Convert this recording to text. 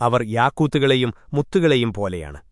അവർ യാക്കൂത്തുകളെയും മുത്തുകളെയും പോലെയാണ്.